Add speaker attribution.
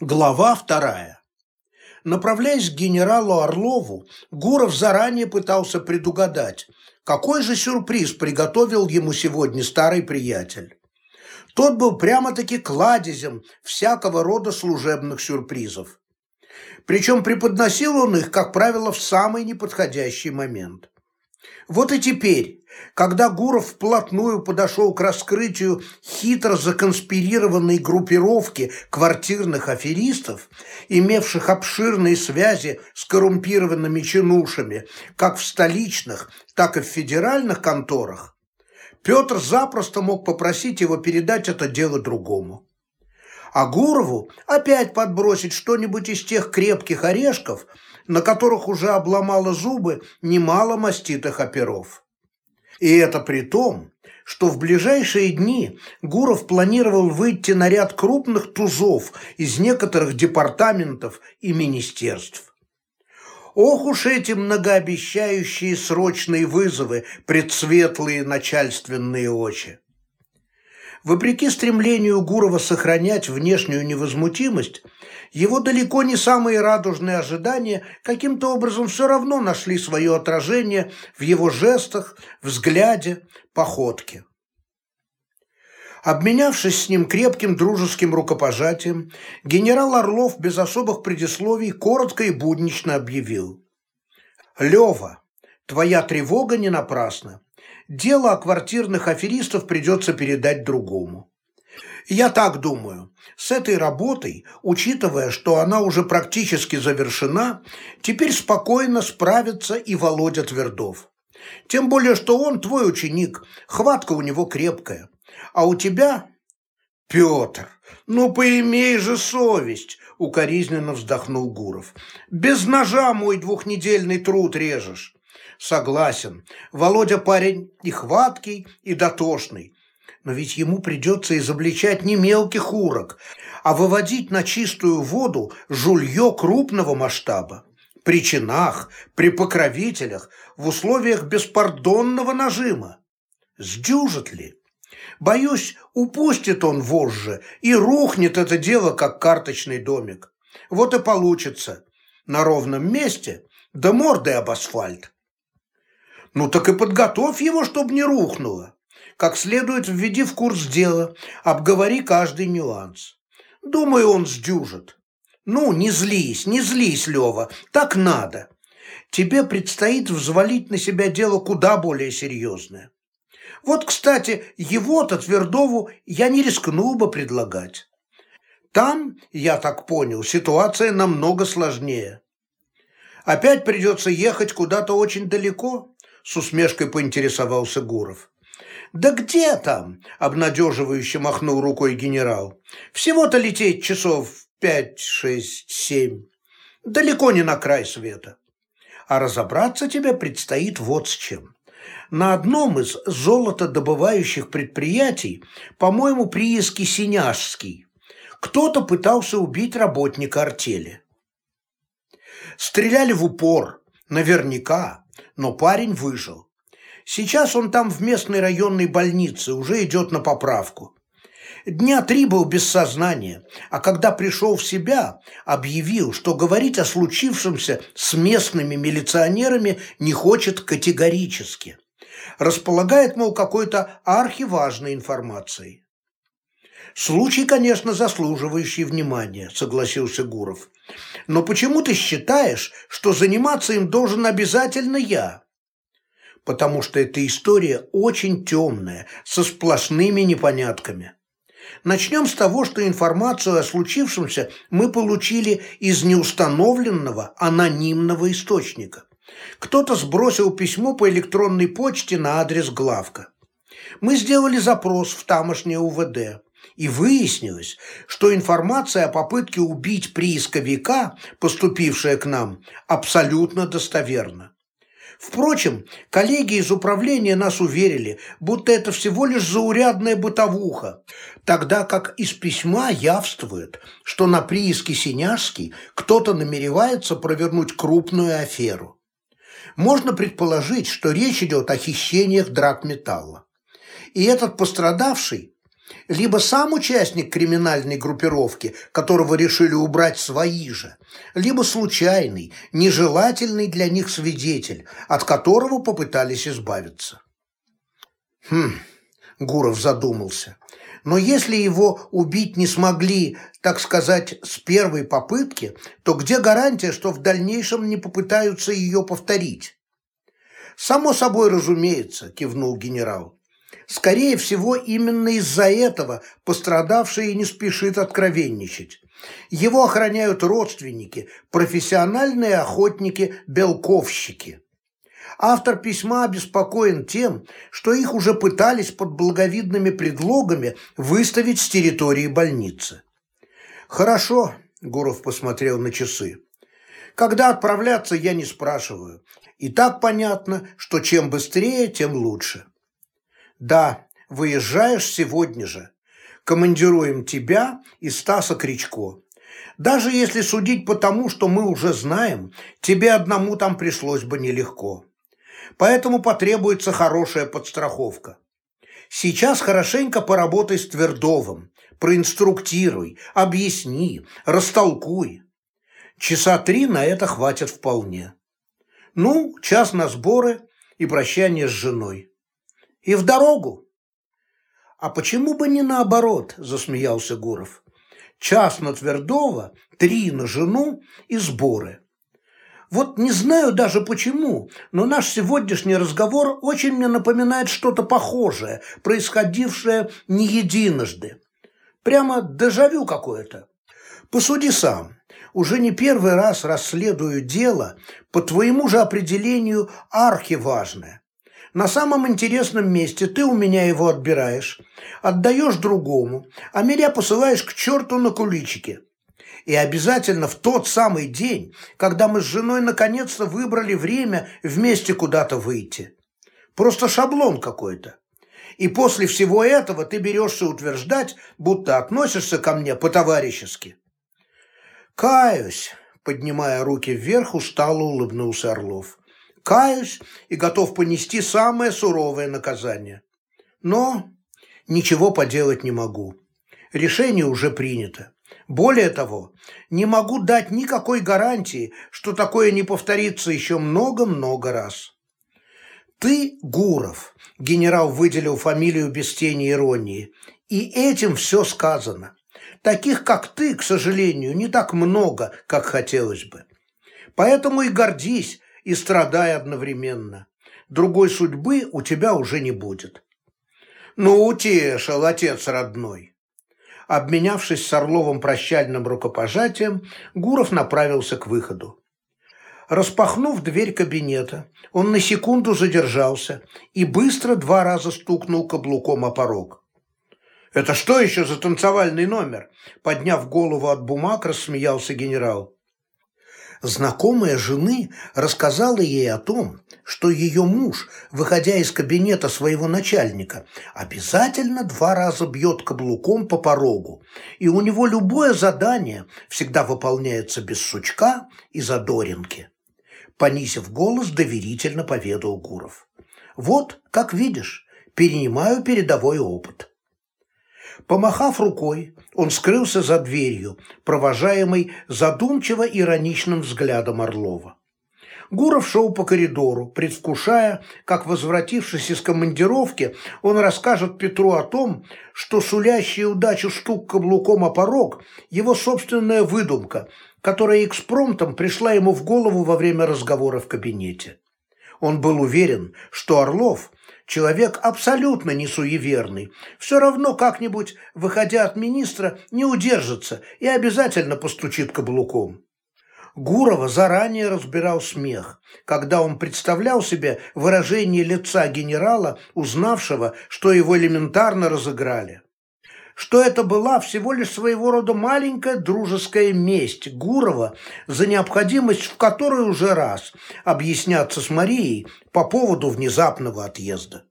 Speaker 1: Глава вторая. Направляясь к генералу Орлову, Гуров заранее пытался предугадать, какой же сюрприз приготовил ему сегодня старый приятель. Тот был прямо-таки кладезем всякого рода служебных сюрпризов. Причем преподносил он их, как правило, в самый неподходящий момент. Вот и теперь, когда Гуров вплотную подошел к раскрытию хитро законспирированной группировки квартирных аферистов, имевших обширные связи с коррумпированными чинушами как в столичных, так и в федеральных конторах, Петр запросто мог попросить его передать это дело другому. А Гурову опять подбросить что-нибудь из тех крепких орешков, на которых уже обломало зубы немало маститых оперов. И это при том, что в ближайшие дни Гуров планировал выйти на ряд крупных тузов из некоторых департаментов и министерств. Ох уж эти многообещающие срочные вызовы, предсветлые начальственные очи! Вопреки стремлению Гурова сохранять внешнюю невозмутимость, его далеко не самые радужные ожидания каким-то образом все равно нашли свое отражение в его жестах, взгляде, походке. Обменявшись с ним крепким дружеским рукопожатием, генерал Орлов без особых предисловий коротко и буднично объявил. «Лева, твоя тревога не напрасна. Дело о квартирных аферистов придется передать другому. Я так думаю. С этой работой, учитывая, что она уже практически завершена, теперь спокойно справится и Володя Твердов. Тем более, что он твой ученик, хватка у него крепкая. А у тебя... Петр, ну поимей же совесть, укоризненно вздохнул Гуров. Без ножа мой двухнедельный труд режешь. Согласен, Володя парень и хваткий, и дотошный, но ведь ему придется изобличать не мелких урок, а выводить на чистую воду жулье крупного масштаба. При чинах, при покровителях, в условиях беспардонного нажима. Сдюжит ли? Боюсь, упустит он вожжи, и рухнет это дело, как карточный домик. Вот и получится. На ровном месте, да мордой об асфальт. Ну так и подготовь его, чтобы не рухнуло как следует введи в курс дела, обговори каждый нюанс. Думаю, он сдюжит. Ну, не злись, не злись, Лева, так надо. Тебе предстоит взвалить на себя дело куда более серьезное. Вот, кстати, его-то Твердову я не рискнул бы предлагать. Там, я так понял, ситуация намного сложнее. Опять придется ехать куда-то очень далеко, с усмешкой поинтересовался Гуров. «Да где там?» – обнадеживающе махнул рукой генерал. «Всего-то лететь часов пять, шесть, семь. Далеко не на край света. А разобраться тебе предстоит вот с чем. На одном из золотодобывающих предприятий, по-моему, прииски Синяжский, кто-то пытался убить работника артели. Стреляли в упор, наверняка, но парень выжил. Сейчас он там в местной районной больнице, уже идет на поправку. Дня три был без сознания, а когда пришел в себя, объявил, что говорить о случившемся с местными милиционерами не хочет категорически. Располагает, мол, какой-то архиважной информацией. «Случай, конечно, заслуживающий внимания», – согласился Гуров. «Но почему ты считаешь, что заниматься им должен обязательно я?» потому что эта история очень темная, со сплошными непонятками. Начнем с того, что информацию о случившемся мы получили из неустановленного анонимного источника. Кто-то сбросил письмо по электронной почте на адрес главка. Мы сделали запрос в тамошнее УВД, и выяснилось, что информация о попытке убить приисковика, поступившая к нам, абсолютно достоверна. Впрочем, коллеги из управления нас уверили, будто это всего лишь заурядная бытовуха, тогда как из письма явствует, что на прииске Синяжский кто-то намеревается провернуть крупную аферу. Можно предположить, что речь идет о хищениях драгметалла. И этот пострадавший, либо сам участник криминальной группировки, которого решили убрать свои же, либо случайный, нежелательный для них свидетель, от которого попытались избавиться. Хм, Гуров задумался. Но если его убить не смогли, так сказать, с первой попытки, то где гарантия, что в дальнейшем не попытаются ее повторить? «Само собой разумеется», – кивнул генерал. Скорее всего, именно из-за этого пострадавший не спешит откровенничать. Его охраняют родственники, профессиональные охотники-белковщики. Автор письма обеспокоен тем, что их уже пытались под благовидными предлогами выставить с территории больницы. «Хорошо», – Гуров посмотрел на часы. «Когда отправляться, я не спрашиваю. И так понятно, что чем быстрее, тем лучше». Да, выезжаешь сегодня же. Командируем тебя и Стаса Кричко. Даже если судить по тому, что мы уже знаем, тебе одному там пришлось бы нелегко. Поэтому потребуется хорошая подстраховка. Сейчас хорошенько поработай с Твердовым, проинструктируй, объясни, растолкуй. Часа три на это хватит вполне. Ну, час на сборы и прощание с женой. И в дорогу. А почему бы не наоборот, засмеялся Гуров. Час на Твердова, три на жену и сборы. Вот не знаю даже почему, но наш сегодняшний разговор очень мне напоминает что-то похожее, происходившее не единожды. Прямо дежавю какое-то. Посуди сам. Уже не первый раз расследую дело, по твоему же определению архиважное. На самом интересном месте ты у меня его отбираешь, отдаешь другому, а меня посылаешь к черту на куличики. И обязательно в тот самый день, когда мы с женой наконец-то выбрали время вместе куда-то выйти. Просто шаблон какой-то. И после всего этого ты берешься утверждать, будто относишься ко мне по-товарищески. Каюсь, поднимая руки вверх, устало улыбнулся Орлов каюсь и готов понести самое суровое наказание. Но ничего поделать не могу. Решение уже принято. Более того, не могу дать никакой гарантии, что такое не повторится еще много-много раз. Ты Гуров, генерал выделил фамилию без тени иронии, и этим все сказано. Таких, как ты, к сожалению, не так много, как хотелось бы. Поэтому и гордись, и страдай одновременно. Другой судьбы у тебя уже не будет. Ну, утешил, отец родной. Обменявшись с Орловым прощальным рукопожатием, Гуров направился к выходу. Распахнув дверь кабинета, он на секунду задержался и быстро два раза стукнул каблуком о порог. «Это что еще за танцевальный номер?» Подняв голову от бумаг, рассмеялся генерал. Знакомая жены рассказала ей о том, что ее муж, выходя из кабинета своего начальника, обязательно два раза бьет каблуком по порогу, и у него любое задание всегда выполняется без сучка и задоринки. Понизив голос, доверительно поведал Гуров. «Вот, как видишь, перенимаю передовой опыт». Помахав рукой, он скрылся за дверью, провожаемый задумчиво ироничным взглядом Орлова. Гуров шел по коридору, предвкушая, как, возвратившись из командировки, он расскажет Петру о том, что сулящий удачу стук каблуком о порог – его собственная выдумка, которая экспромтом пришла ему в голову во время разговора в кабинете. Он был уверен, что Орлов – Человек абсолютно не суеверный. Все равно как-нибудь, выходя от министра, не удержится и обязательно постучит каблуком. Гурова заранее разбирал смех, когда он представлял себе выражение лица генерала, узнавшего, что его элементарно разыграли что это была всего лишь своего рода маленькая дружеская месть Гурова за необходимость в которой уже раз объясняться с Марией по поводу внезапного отъезда.